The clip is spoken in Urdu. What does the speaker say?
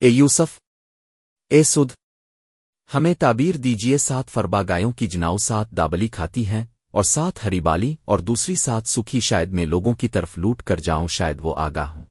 اے یوسف، اے سدھ، ہمیں تعبیر دیجیے سات فربا گایوں کی جناؤ سات دابلی کھاتی ہیں اور سات ہری بالی اور دوسری سات سکھی شاید میں لوگوں کی طرف لوٹ کر جاؤں شاید وہ آگاہ ہوں۔